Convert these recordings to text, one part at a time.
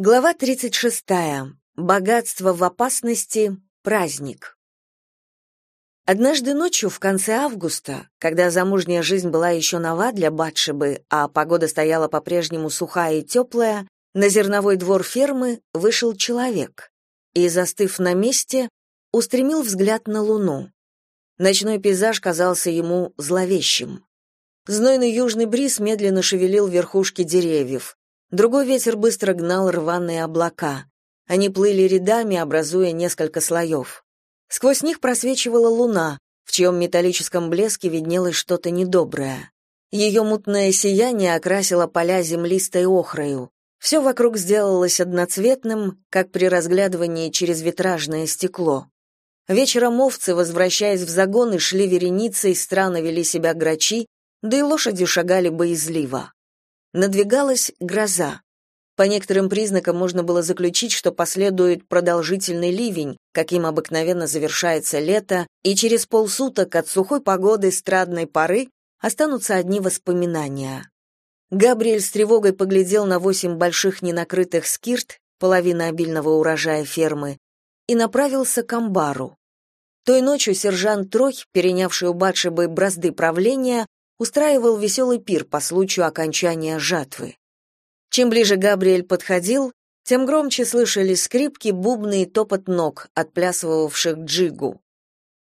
Глава 36. Богатство в опасности. Праздник. Однажды ночью в конце августа, когда замужняя жизнь была еще нова для Батшебы, а погода стояла по-прежнему сухая и теплая, на зерновой двор фермы вышел человек и, застыв на месте, устремил взгляд на луну. Ночной пейзаж казался ему зловещим. Знойный южный бриз медленно шевелил верхушки деревьев. Другой ветер быстро гнал рваные облака. Они плыли рядами, образуя несколько слоев. Сквозь них просвечивала луна, в чьем металлическом блеске виднелось что-то недоброе. Ее мутное сияние окрасило поля землистой охрою. Все вокруг сделалось одноцветным, как при разглядывании через витражное стекло. Вечером овцы, возвращаясь в загоны, шли вереницей, странно вели себя грачи, да и лошади шагали боязливо. Надвигалась гроза. По некоторым признакам можно было заключить, что последует продолжительный ливень, каким обыкновенно завершается лето, и через полсуток от сухой погоды страдной поры останутся одни воспоминания. Габриэль с тревогой поглядел на восемь больших ненакрытых скирт, половина обильного урожая фермы, и направился к амбару. Той ночью сержант Трой, перенявший у Батшебы бразды правления, устраивал веселый пир по случаю окончания жатвы. Чем ближе Габриэль подходил, тем громче слышались скрипки, бубны и топот ног, отплясывавших джигу.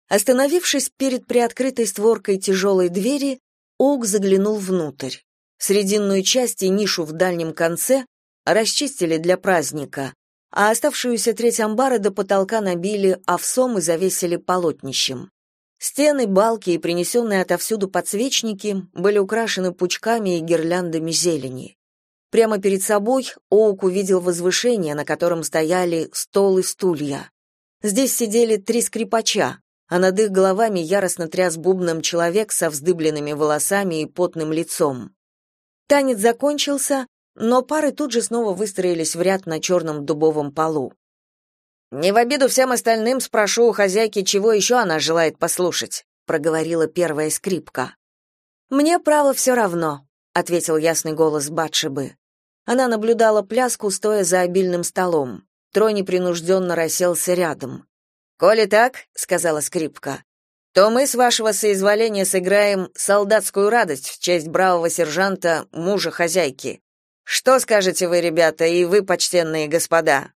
Остановившись перед приоткрытой створкой тяжелой двери, Оук заглянул внутрь. Срединную часть и нишу в дальнем конце расчистили для праздника, а оставшуюся треть амбара до потолка набили овсом и завесили полотнищем. Стены, балки и принесенные отовсюду подсвечники были украшены пучками и гирляндами зелени. Прямо перед собой Оук увидел возвышение, на котором стояли стол и стулья. Здесь сидели три скрипача, а над их головами яростно тряс бубном человек со вздыбленными волосами и потным лицом. Танец закончился, но пары тут же снова выстроились в ряд на черном дубовом полу. Не в обиду всем остальным спрошу у хозяйки, чего еще она желает послушать, проговорила первая скрипка. Мне право все равно, ответил ясный голос Батшебы. Она наблюдала пляску, стоя за обильным столом. Трой непринужденно расселся рядом. «Коли так», — сказала скрипка, — «то мы, с вашего соизволения, сыграем солдатскую радость в честь бравого сержанта, мужа хозяйки. Что скажете вы, ребята, и вы, почтенные господа?»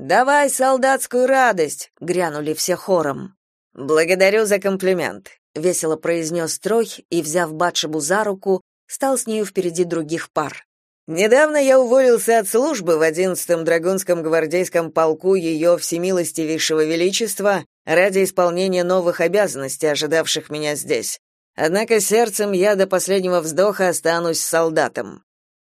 «Давай солдатскую радость!» — грянули все хором. «Благодарю за комплимент», — весело произнес Трой и, взяв Батшебу за руку, стал с нею впереди других пар. «Недавно я уволился от службы в 11-м Драгунском гвардейском полку ее всемилостивейшего величества ради исполнения новых обязанностей, ожидавших меня здесь. Однако сердцем я до последнего вздоха останусь солдатом.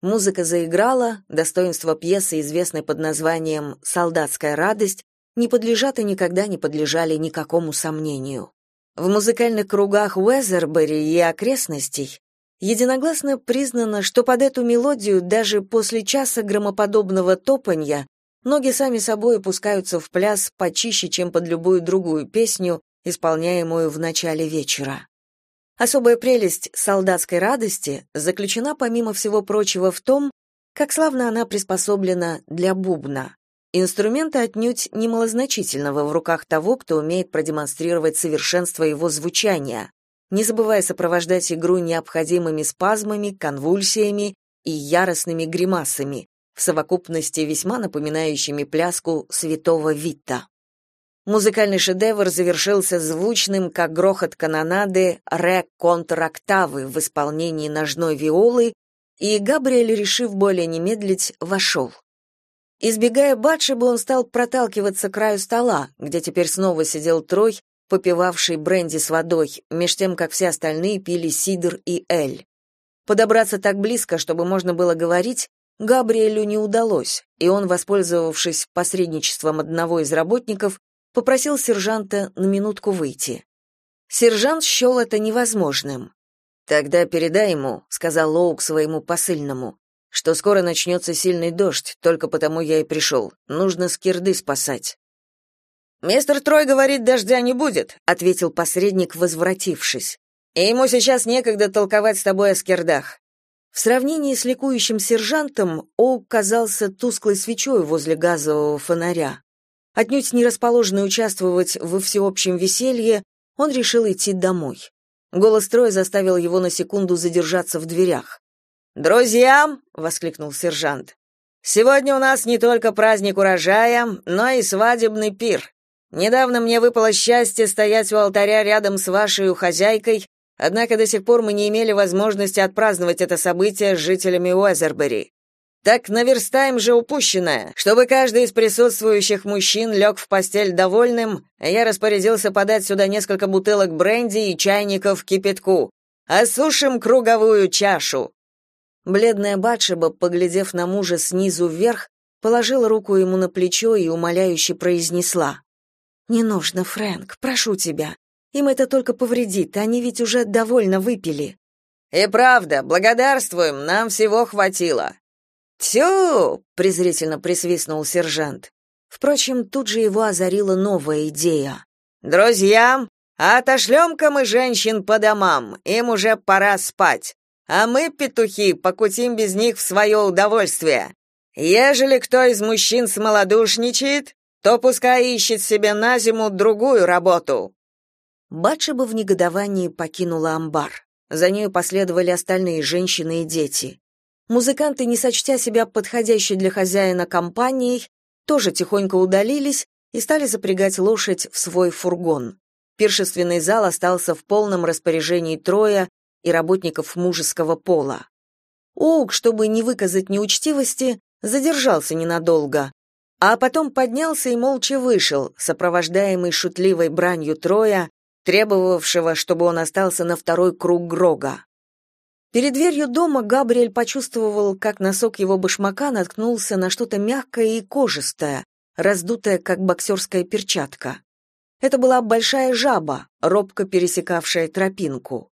Музыка заиграла, достоинства пьесы, известной под названием «Солдатская радость», не подлежат и никогда не подлежали никакому сомнению. В музыкальных кругах Уэзербери и окрестностей единогласно признано, что под эту мелодию даже после часа громоподобного топанья ноги сами собой опускаются в пляс почище, чем под любую другую песню, исполняемую в начале вечера. Особая прелесть солдатской радости заключена, помимо всего прочего, в том, как славно она приспособлена для бубна. Инструмента отнюдь немалозначительного в руках того, кто умеет продемонстрировать совершенство его звучания, не забывая сопровождать игру необходимыми спазмами, конвульсиями и яростными гримасами, в совокупности весьма напоминающими пляску святого Витта. Музыкальный шедевр завершился звучным, как грохот канонады, ре-контрактавы в исполнении ножной виолы, и Габриэль, решив более не медлить, вошел. Избегая Батшеба, он стал проталкиваться к краю стола, где теперь снова сидел Трой, попивавший бренди с водой, меж тем, как все остальные пили сидр и эль. Подобраться так близко, чтобы можно было говорить, Габриэлю не удалось, и он, воспользовавшись посредничеством одного из работников, попросил сержанта на минутку выйти. Сержант счел это невозможным. «Тогда передай ему», — сказал Лоук своему посыльному, «что скоро начнется сильный дождь, только потому я и пришел. Нужно скирды спасать». «Мистер Трой говорит, дождя не будет», — ответил посредник, возвратившись. «И ему сейчас некогда толковать с тобой о скирдах. В сравнении с ликующим сержантом Оук казался тусклой свечой возле газового фонаря. Отнюдь не расположенный участвовать во всеобщем веселье, он решил идти домой. Голос Троя заставил его на секунду задержаться в дверях. «Друзья!» — воскликнул сержант. «Сегодня у нас не только праздник урожая, но и свадебный пир. Недавно мне выпало счастье стоять у алтаря рядом с вашей хозяйкой Однако до сих пор мы не имели возможности отпраздновать это событие с жителями Уэзербери. Так наверстаем же упущенное, чтобы каждый из присутствующих мужчин лег в постель довольным, я распорядился подать сюда несколько бутылок бренди и чайников кипятку. Осушим круговую чашу. Бледная Батшеба, поглядев на мужа снизу вверх, положила руку ему на плечо и умоляюще произнесла: "Не нужно, Фрэнк, прошу тебя. Им это только повредит, они ведь уже довольно выпили. И правда, благодарствуем, нам всего хватило. Тю, презрительно присвистнул сержант. Впрочем, тут же его озарила новая идея. Друзья, отошлем-ка мы женщин по домам, им уже пора спать. А мы, петухи, покутим без них в свое удовольствие. Ежели кто из мужчин смолодушничает, то пускай ищет себе на зиму другую работу. Батшеба в негодовании покинула амбар. За нею последовали остальные женщины и дети. Музыканты, не сочтя себя подходящей для хозяина компанией, тоже тихонько удалились и стали запрягать лошадь в свой фургон. Пиршественный зал остался в полном распоряжении Троя и работников мужеского пола. Оук, чтобы не выказать неучтивости, задержался ненадолго, а потом поднялся и молча вышел, сопровождаемый шутливой бранью Троя требовавшего, чтобы он остался на второй круг Грога. Перед дверью дома Габриэль почувствовал, как носок его башмака наткнулся на что-то мягкое и кожистое, раздутое, как боксерская перчатка. Это была большая жаба, робко пересекавшая тропинку.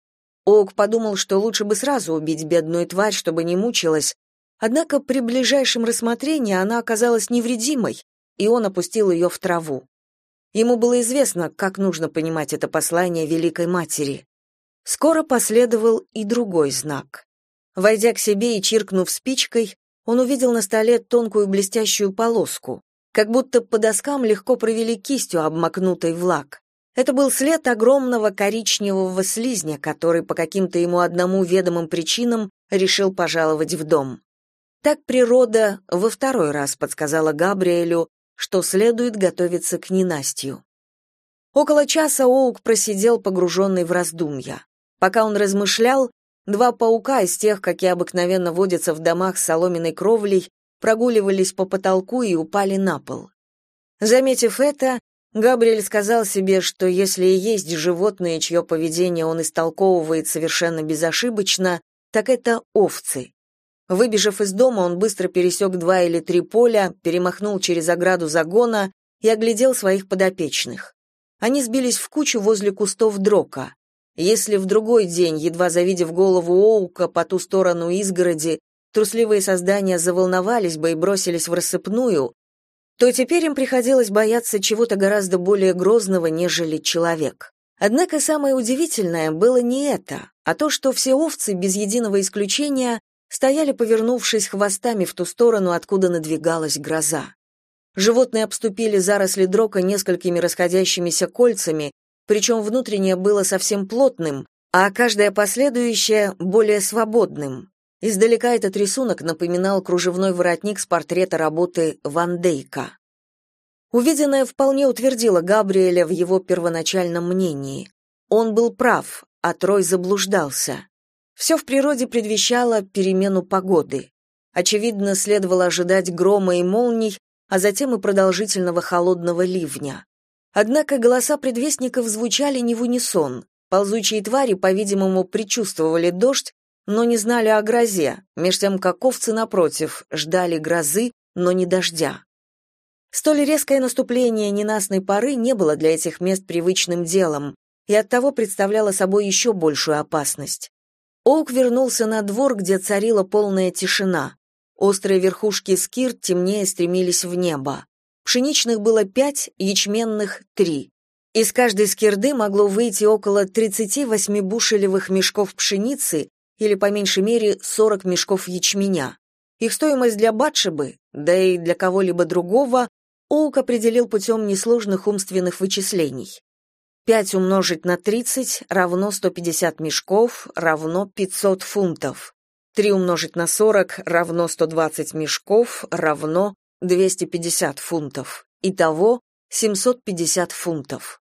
Оук подумал, что лучше бы сразу убить бедную тварь, чтобы не мучилась, однако при ближайшем рассмотрении она оказалась невредимой, и он опустил ее в траву. Ему было известно, как нужно понимать это послание Великой Матери. Скоро последовал и другой знак. Войдя к себе и чиркнув спичкой, он увидел на столе тонкую блестящую полоску, как будто по доскам легко провели кистью, обмакнутой в лак. Это был след огромного коричневого слизня, который по каким-то ему одному ведомым причинам решил пожаловать в дом. Так природа во второй раз подсказала Габриэлю, что следует готовиться к ненастью. Около часа Оук просидел погруженный в раздумья. Пока он размышлял, два паука из тех, какие обыкновенно водятся в домах с соломенной кровлей, прогуливались по потолку и упали на пол. Заметив это, Габриэль сказал себе, что если и есть животные, чье поведение он истолковывает совершенно безошибочно, так это овцы. Выбежав из дома, он быстро пересек два или три поля, перемахнул через ограду загона и оглядел своих подопечных. Они сбились в кучу возле кустов дрока. Если в другой день, едва завидев голову Оука по ту сторону изгороди, трусливые создания заволновались бы и бросились в рассыпную, то теперь им приходилось бояться чего-то гораздо более грозного, нежели человек. Однако самое удивительное было не это, а то, что все овцы, без единого исключения, стояли, повернувшись хвостами в ту сторону, откуда надвигалась гроза. Животные обступили заросли дрока несколькими расходящимися кольцами, причем внутреннее было совсем плотным, а каждое последующее — более свободным. Издалека этот рисунок напоминал кружевной воротник с портрета работы Ван Дейка. Увиденное вполне утвердило Габриэля в его первоначальном мнении. Он был прав, а Трой заблуждался. Все в природе предвещало перемену погоды. Очевидно, следовало ожидать грома и молний, а затем и продолжительного холодного ливня. Однако голоса предвестников звучали не в унисон. Ползучие твари, по-видимому, предчувствовали дождь, но не знали о грозе, меж тем как овцы, напротив, ждали грозы, но не дождя. Столь резкое наступление ненастной поры не было для этих мест привычным делом и оттого представляло собой еще большую опасность. Оук вернулся на двор, где царила полная тишина. Острые верхушки скир темнее стремились в небо. Пшеничных было пять, ячменных — три. Из каждой скирды могло выйти около 38 бушелевых мешков пшеницы или по меньшей мере 40 мешков ячменя. Их стоимость для Батшебы, да и для кого-либо другого, Оук определил путем несложных умственных вычислений. 5 умножить на 30 равно 150 мешков, равно 500 фунтов. 3 умножить на 40 равно 120 мешков, равно 250 фунтов. Итого 750 фунтов.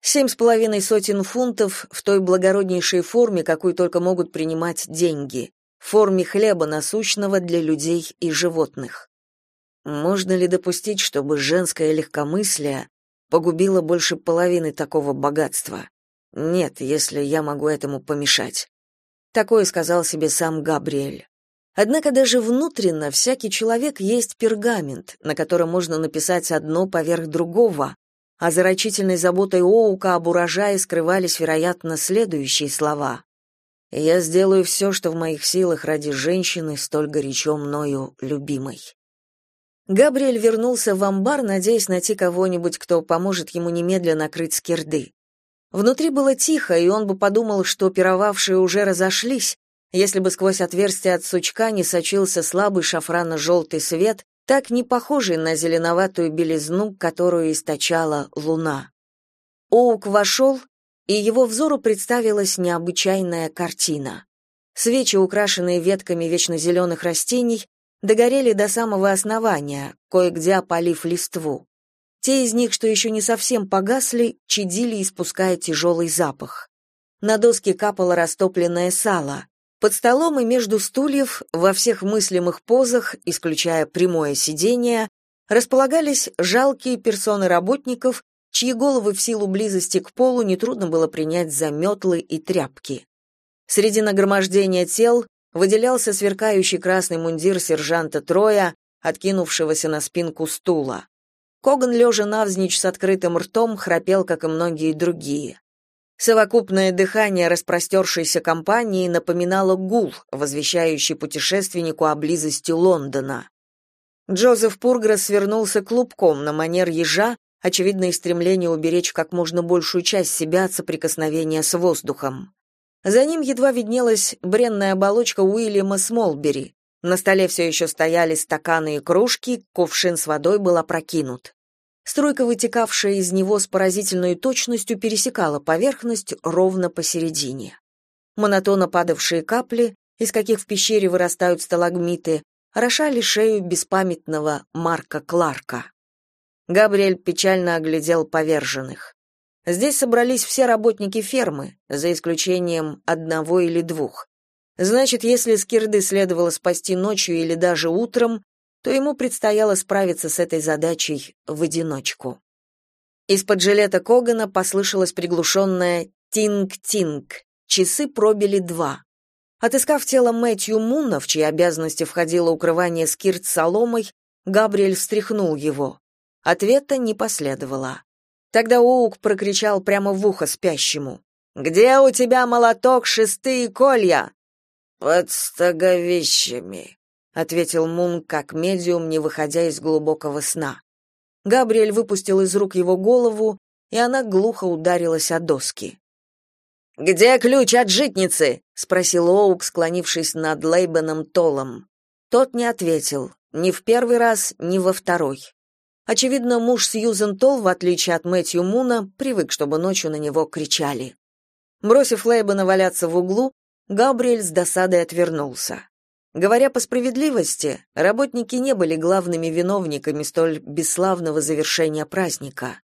Семь с половиной сотен фунтов в той благороднейшей форме, какую только могут принимать деньги, в форме хлеба насущного для людей и животных. Можно ли допустить, чтобы женское легкомыслие погубило больше половины такого богатства? Нет, если я могу этому помешать. Такое сказал себе сам Габриэль. Однако даже внутренно всякий человек есть пергамент, на котором можно написать одно поверх другого, а за рачительной заботой Оука об урожае скрывались, вероятно, следующие слова. «Я сделаю все, что в моих силах ради женщины, столь горячо мною любимой». Габриэль вернулся в амбар, надеясь найти кого-нибудь, кто поможет ему немедленно накрыть скирды. Внутри было тихо, и он бы подумал, что пировавшие уже разошлись, если бы сквозь отверстие от сучка не сочился слабый шафрано-желтый свет, так не похожий на зеленоватую белизну, которую источала луна. Оук вошел, и его взору представилась необычайная картина. Свечи, украшенные ветками вечно зеленых растений, догорели до самого основания, кое-где опалив листву. Те из них, что еще не совсем погасли, чадили, испуская тяжелый запах. На доски капало растопленное сало. Под столом и между стульев, во всех мыслимых позах, исключая прямое сидение, располагались жалкие персоны работников, чьи головы в силу близости к полу нетрудно было принять за метлы и тряпки. Среди нагромождения тел выделялся сверкающий красный мундир сержанта Троя, откинувшегося на спинку стула. Коган, лежа навзничь с открытым ртом, храпел, как и многие другие. Совокупное дыхание распростершейся компании напоминало гул, возвещающий путешественнику о близости Лондона. Джозеф Пургресс свернулся клубком на манер ежа, очевидное стремление уберечь как можно большую часть себя от соприкосновения с воздухом. За ним едва виднелась бренная оболочка Уильяма Смолбери. На столе все еще стояли стаканы и кружки, кувшин с водой был опрокинут. Струйка, вытекавшая из него с поразительной точностью, пересекала поверхность ровно посередине. Монотонно падавшие капли, из каких в пещере вырастают сталагмиты, орошали шею беспамятного Марка Кларка. Габриэль печально оглядел поверженных. Здесь собрались все работники фермы, за исключением одного или двух. Значит, если скирды следовало спасти ночью или даже утром, то ему предстояло справиться с этой задачей в одиночку. Из-под жилета Когана послышалось приглушенное «тинг-тинг». Часы пробили два. Отыскав тело Мэтью Муна, в чьи обязанности входило укрывание скирт соломой, Габриэль встряхнул его. Ответа не последовало. Тогда Оук прокричал прямо в ухо спящему. «Где у тебя молоток, шесты и колья?» «Под стоговищами», ответил Мун как медиум, не выходя из глубокого сна. Габриэль выпустил из рук его голову, и она глухо ударилась о доски. «Где ключ от житницы?» — спросил Оук, склонившись над Лейбеном Толом. Тот не ответил, ни в первый раз, ни во второй. Очевидно, муж Сьюзен Толл, в отличие от Мэтью Муна, привык, чтобы ночью на него кричали. Бросив Лейбена валяться в углу, Габриэль с досадой отвернулся. Говоря по справедливости, работники не были главными виновниками столь бесславного завершения праздника.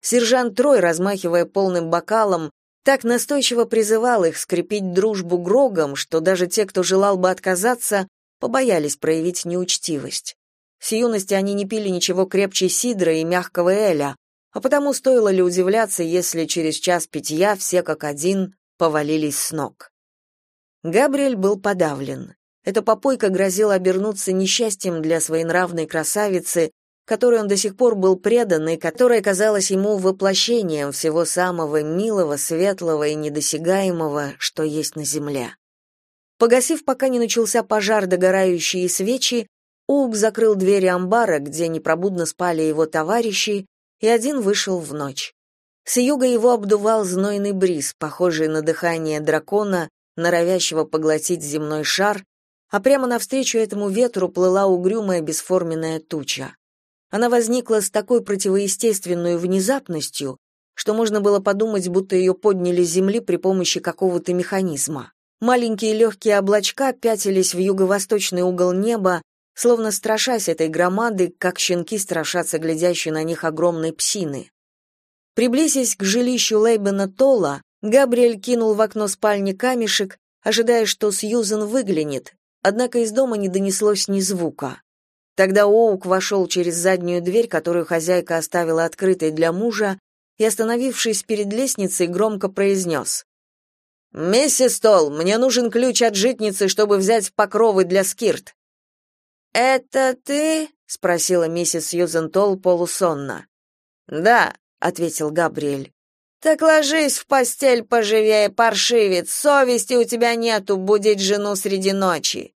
Сержант Трой, размахивая полным бокалом, так настойчиво призывал их скрепить дружбу Грогом, что даже те, кто желал бы отказаться, побоялись проявить неучтивость. С юности они не пили ничего крепче сидра и мягкого эля, а потому стоило ли удивляться, если через час питья все как один повалились с ног. Габриэль был подавлен. Эта попойка грозила обернуться несчастьем для своенравной красавицы, которой он до сих пор был предан и которая казалась ему воплощением всего самого милого, светлого и недосягаемого, что есть на земле. Погасив, пока не начался пожар догорающие свечи, Уг закрыл двери амбара, где непробудно спали его товарищи, и один вышел в ночь. С юга его обдувал знойный бриз, похожий на дыхание дракона, норовящего поглотить земной шар, а прямо навстречу этому ветру плыла угрюмая бесформенная туча. Она возникла с такой противоестественной внезапностью, что можно было подумать, будто ее подняли с земли при помощи какого-то механизма. Маленькие легкие облачка пятились в юго-восточный угол неба, словно страшась этой громады, как щенки страшатся глядящей на них огромной псины. Приблизясь к жилищу Лейбена Толла, Габриэль кинул в окно спальни камешек, ожидая, что Сьюзен выглянет, однако из дома не донеслось ни звука. Тогда Оук вошел через заднюю дверь, которую хозяйка оставила открытой для мужа, и, остановившись перед лестницей, громко произнес. «Миссис Толл, мне нужен ключ от житницы, чтобы взять покровы для скирт». «Это ты?» — спросила миссис Сьюзен Толл полусонно. «Да», — ответил Габриэль. «Так ложись в постель поживее, паршивец, совести у тебя нету будить жену среди ночи».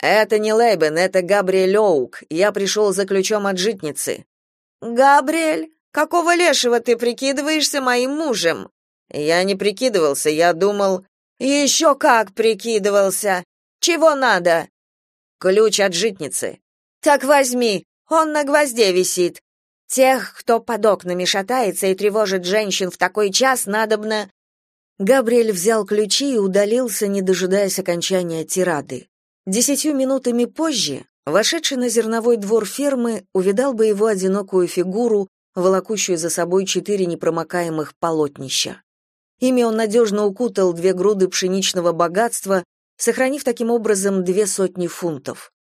«Это не Лейбен, это Габриэль Оук. Я пришел за ключом от житницы». «Габриэль, какого лешего ты прикидываешься моим мужем?» «Я не прикидывался, я думал...» «Еще как прикидывался! Чего надо?» «Ключ от житницы». «Так возьми, он на гвозде висит. Тех, кто под окнами шатается и тревожит женщин в такой час, надобно...» Габриэль взял ключи и удалился, не дожидаясь окончания тирады. Десятью минутами позже, вошедший на зерновой двор фермы, увидал бы его одинокую фигуру, волокущую за собой четыре непромокаемых полотнища. Ими он надежно укутал две груды пшеничного богатства, сохранив таким образом две сотни фунтов.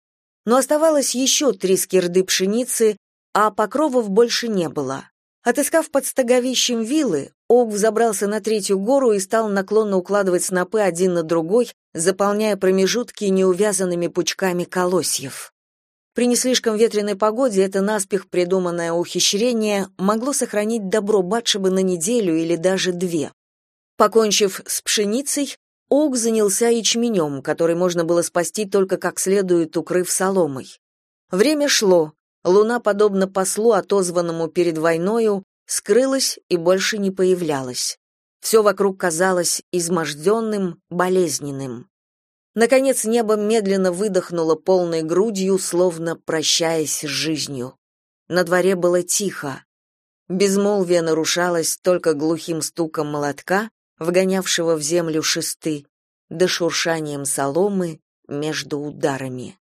Но оставалось еще три скирды пшеницы, а покровов больше не было. Отыскав под стоговищем вилы, Ог взобрался на третью гору и стал наклонно укладывать снопы один на другой, заполняя промежутки неувязанными пучками колосьев. При не слишком ветреной погоде это наспех придуманное ухищрение могло сохранить добро Батшебы на неделю или даже две. Покончив с пшеницей, Ог занялся ячменем, который можно было спасти только как следует, укрыв соломой. Время шло, Луна, подобно послу, отозванному перед войною, скрылась и больше не появлялась. Все вокруг казалось изможденным, болезненным. Наконец небо медленно выдохнуло полной грудью, словно прощаясь с жизнью. На дворе было тихо. Безмолвие нарушалось только глухим стуком молотка, вгонявшего в землю шесты, да шуршанием соломы между ударами.